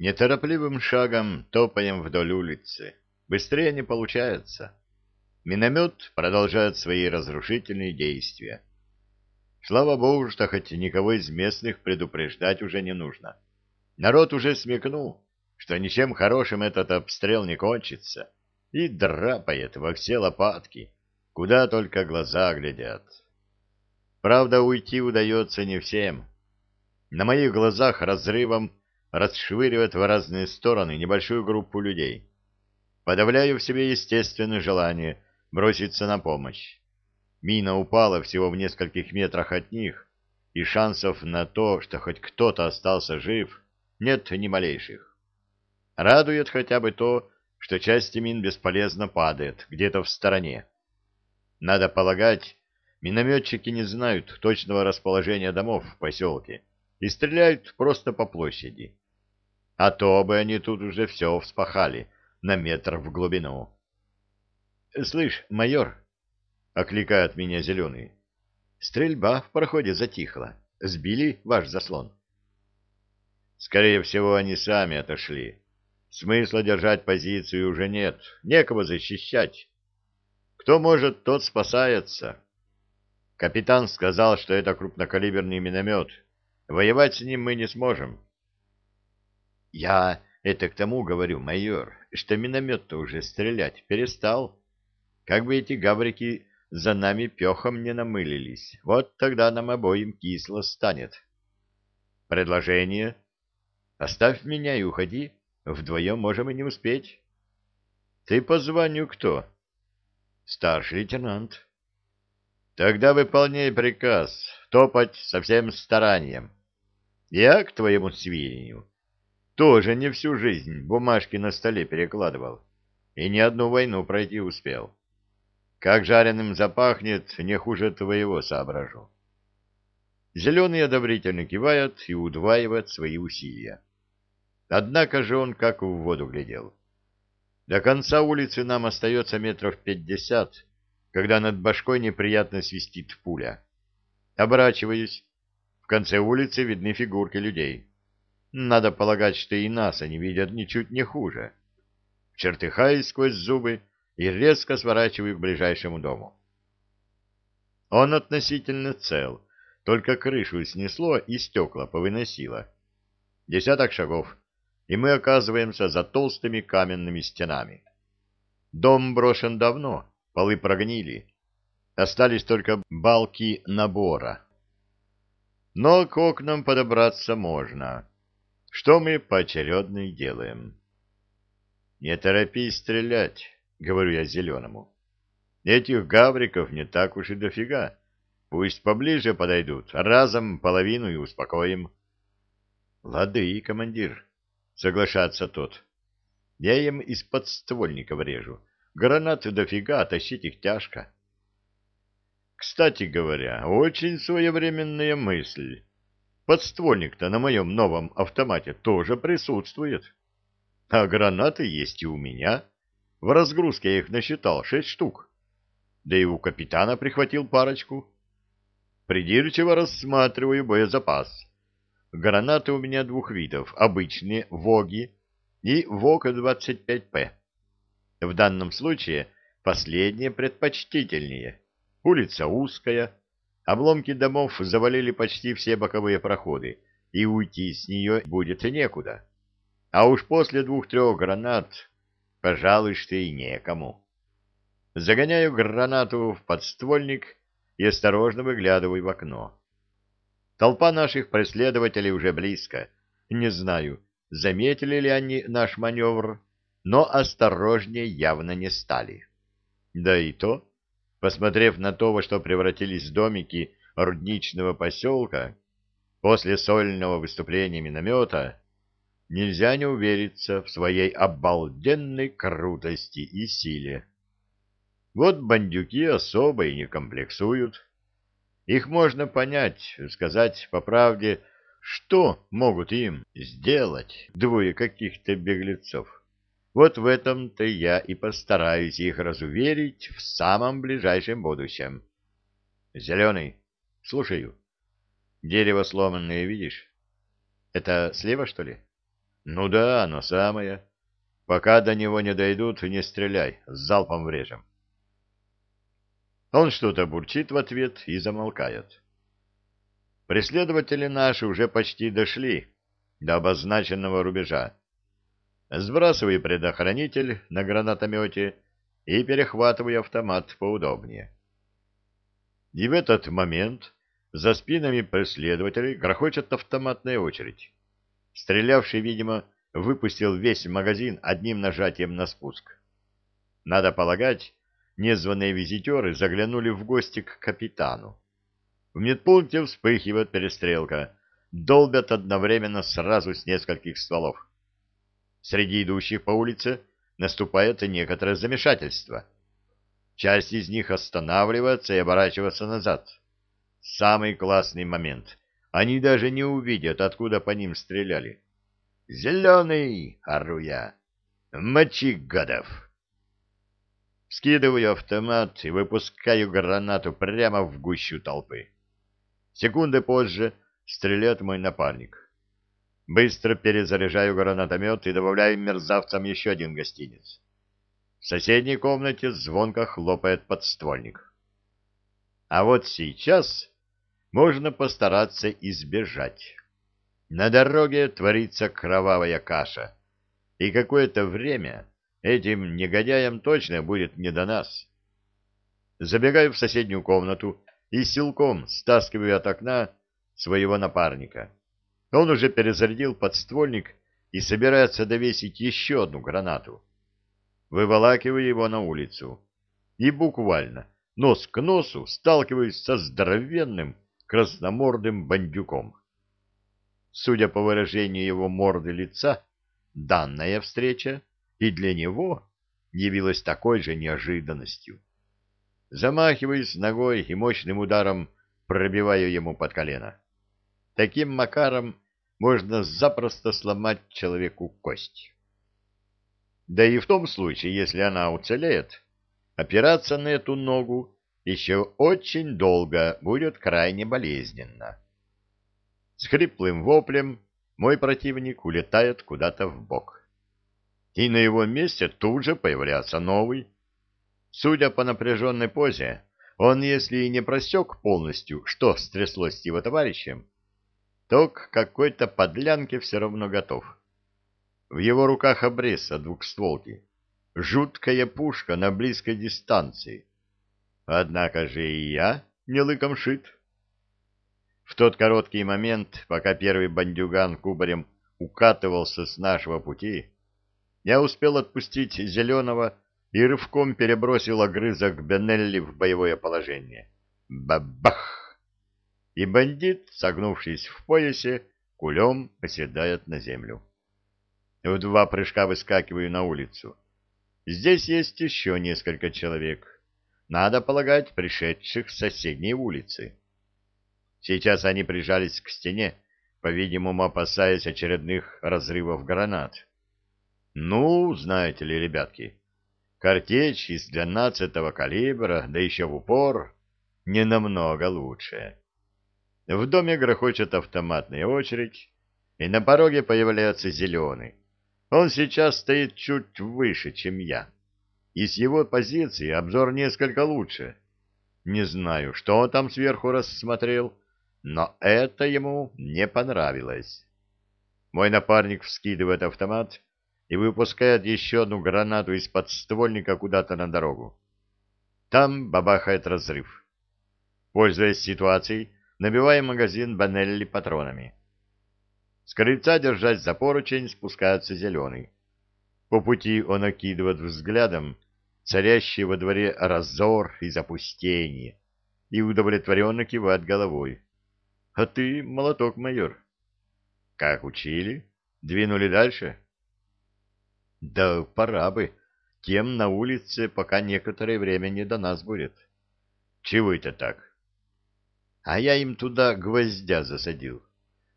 Неторопливым шагом топаем вдоль улицы. Быстрее не получается. Миномет продолжает свои разрушительные действия. Слава богу, что хоть никого из местных предупреждать уже не нужно. Народ уже смекнул, что ничем хорошим этот обстрел не кончится, и драпает во все лопатки, куда только глаза глядят. Правда, уйти удается не всем. На моих глазах разрывом расшвыривает в разные стороны небольшую группу людей. Подавляю в себе естественное желание броситься на помощь. Мина упала всего в нескольких метрах от них, и шансов на то, что хоть кто-то остался жив, нет ни малейших. Радует хотя бы то, что часть мин бесполезно падает где-то в стороне. Надо полагать, минометчики не знают точного расположения домов в поселке и стреляют просто по площади. А то бы они тут уже все вспахали на метр в глубину. — Слышь, майор, — окликает меня зеленый, — стрельба в проходе затихла. Сбили ваш заслон? Скорее всего, они сами отошли. Смысла держать позицию уже нет, некого защищать. Кто может, тот спасается. Капитан сказал, что это крупнокалиберный миномет. Воевать с ним мы не сможем. Я это к тому говорю, майор, что миномет-то уже стрелять перестал. Как бы эти гаврики за нами пехом не намылились. Вот тогда нам обоим кисло станет. Предложение? Оставь меня и уходи. Вдвоем можем и не успеть. Ты по званию кто? Старший лейтенант. Тогда выполняй приказ, топать со всем старанием. Я, к твоему сведению, тоже не всю жизнь бумажки на столе перекладывал и ни одну войну пройти успел. Как жареным запахнет, не хуже твоего соображу. Зеленый одобрительно кивает и удваивает свои усилия. Однако же он как в воду глядел. До конца улицы нам остается метров пятьдесят, когда над башкой неприятно свистит пуля. Оборачиваюсь. Конце улицы видны фигурки людей. Надо полагать, что и нас они видят ничуть не хуже. Чертыхаюсь сквозь зубы и резко сворачиваю к ближайшему дому. Он относительно цел, только крышу снесло и стекла повыносило. Десяток шагов, и мы оказываемся за толстыми каменными стенами. Дом брошен давно, полы прогнили, остались только балки набора. Но к окнам подобраться можно, что мы поочередно и делаем. Не торопись стрелять. — говорю я зеленому. Этих гавриков не так уж и дофига. Пусть поближе подойдут, разом половину и успокоим. — Лады, командир, — соглашается тот. Я им из подствольников режу. Гранаты дофига, тащить их тяжко. Кстати говоря, очень своевременная мысль. Подствольник-то на моем новом автомате тоже присутствует. А гранаты есть и у меня. — в разгрузке я их насчитал шесть штук. Да и у капитана прихватил парочку. Придирчиво рассматриваю боезапас. Гранаты у меня двух видов. Обычные ВОГи и ВОГ-25П. В данном случае последние предпочтительнее. Улица узкая, обломки домов завалили почти все боковые проходы, и уйти с нее будет некуда. А уж после двух-трех гранат пожалуй, что и некому. Загоняю гранату в подствольник и осторожно выглядываю в окно. Толпа наших преследователей уже близко. Не знаю, заметили ли они наш маневр, но осторожнее явно не стали. Да и то, посмотрев на то, во что превратились домики рудничного поселка, после сольного выступления миномета, нельзя не увериться в своей обалденной крутости и силе. Вот бандюки особо и не комплексуют. Их можно понять, сказать по правде, что могут им сделать двое каких-то беглецов. Вот в этом-то я и постараюсь их разуверить в самом ближайшем будущем. Зеленый, слушаю. Дерево сломанное видишь? Это слева, что ли? Ну да, оно самое. Пока до него не дойдут, не стреляй, с залпом врежем. Он что-то бурчит в ответ и замолкает. Преследователи наши уже почти дошли до обозначенного рубежа. Сбрасываю предохранитель на гранатомете и перехватываю автомат поудобнее. И в этот момент за спинами преследователей грохочет автоматная очередь. Стрелявший, видимо, выпустил весь магазин одним нажатием на спуск. Надо полагать, незваные визитеры заглянули в гости к капитану. В медпункте вспыхивает перестрелка, долбят одновременно сразу с нескольких стволов. Среди идущих по улице наступает некоторое замешательство. Часть из них останавливается и оборачивается назад. Самый классный момент. Они даже не увидят, откуда по ним стреляли. «Зеленый!» — ору я. «Мочи, гадов!» Скидываю автомат и выпускаю гранату прямо в гущу толпы. Секунды позже стреляет мой напарник. Быстро перезаряжаю гранатомет и добавляю мерзавцам еще один гостиниц. В соседней комнате звонко хлопает подствольник. А вот сейчас можно постараться избежать. На дороге творится кровавая каша, и какое-то время этим негодяям точно будет не до нас. Забегаю в соседнюю комнату и силком стаскиваю от окна своего напарника. Он уже перезарядил подствольник и собирается довесить еще одну гранату. Выволакиваю его на улицу и буквально нос к носу сталкиваюсь со здоровенным красномордым бандюком. Судя по выражению его морды лица, данная встреча и для него явилась такой же неожиданностью. Замахиваюсь ногой и мощным ударом пробиваю ему под колено. Таким макаром можно запросто сломать человеку кость. Да и в том случае, если она уцелеет, опираться на эту ногу еще очень долго будет крайне болезненно. С хриплым воплем мой противник улетает куда-то в бок. И на его месте тут же появляется новый. Судя по напряженной позе, он, если и не просек полностью, что стряслось с его товарищем, то к какой-то подлянке все равно готов. В его руках обрез от двухстволки. Жуткая пушка на близкой дистанции. Однако же и я не лыком шит. В тот короткий момент, пока первый бандюган кубарем укатывался с нашего пути, я успел отпустить зеленого и рывком перебросил огрызок Бенелли в боевое положение. Бабах! И бандит, согнувшись в поясе, кулем оседает на землю. В два прыжка выскакиваю на улицу. Здесь есть еще несколько человек. Надо полагать, пришедших с соседней улицы. Сейчас они прижались к стене, по-видимому, опасаясь очередных разрывов гранат. Ну, знаете ли, ребятки, картечь из двенадцатого калибра, да еще в упор, не намного лучше. В доме грохочет автоматная очередь, и на пороге появляется зеленый. Он сейчас стоит чуть выше, чем я, и с его позиции обзор несколько лучше. Не знаю, что он там сверху рассмотрел, но это ему не понравилось. Мой напарник вскидывает автомат и выпускает еще одну гранату из подствольника куда-то на дорогу. Там бабахает разрыв. Пользуясь ситуацией, набиваем магазин Банелли патронами. С крыльца, держась за поручень, спускается зеленый. По пути он окидывает взглядом царящий во дворе разор и запустение и удовлетворенно кивает головой. — А ты молоток, майор. — Как учили? Двинули дальше? — да пора бы. Тем на улице пока некоторое время не до нас будет. Чего это так? А я им туда гвоздя засадил.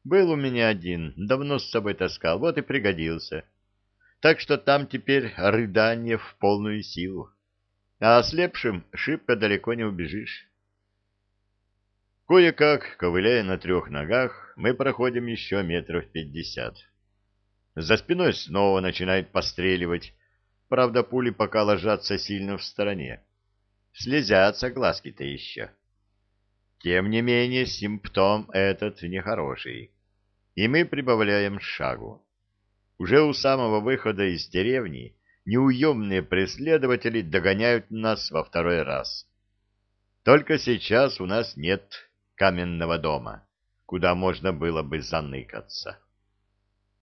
Был у меня один, давно с собой таскал, вот и пригодился. Так что там теперь рыдание в полную силу. А ослепшим шибко далеко не убежишь. Кое-как, ковыляя на трех ногах, мы проходим еще метров пятьдесят. За спиной снова начинает постреливать. Правда, пули пока ложатся сильно в стороне. Слезятся глазки-то еще. Тем не менее, симптом этот нехороший. И мы прибавляем шагу. Уже у самого выхода из деревни неуемные преследователи догоняют нас во второй раз. Только сейчас у нас нет каменного дома, куда можно было бы заныкаться.